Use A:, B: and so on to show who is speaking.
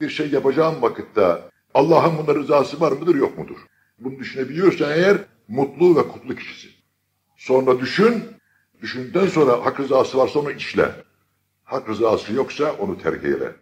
A: bir şey yapacağım vakitte Allah'ın bunda rızası var mıdır yok mudur? Bunu düşünebiliyorsan eğer mutlu ve kutlu kişisin. Sonra düşün, düşündükten sonra hak rızası varsa onu işle. Hak rızası yoksa onu terk eyle.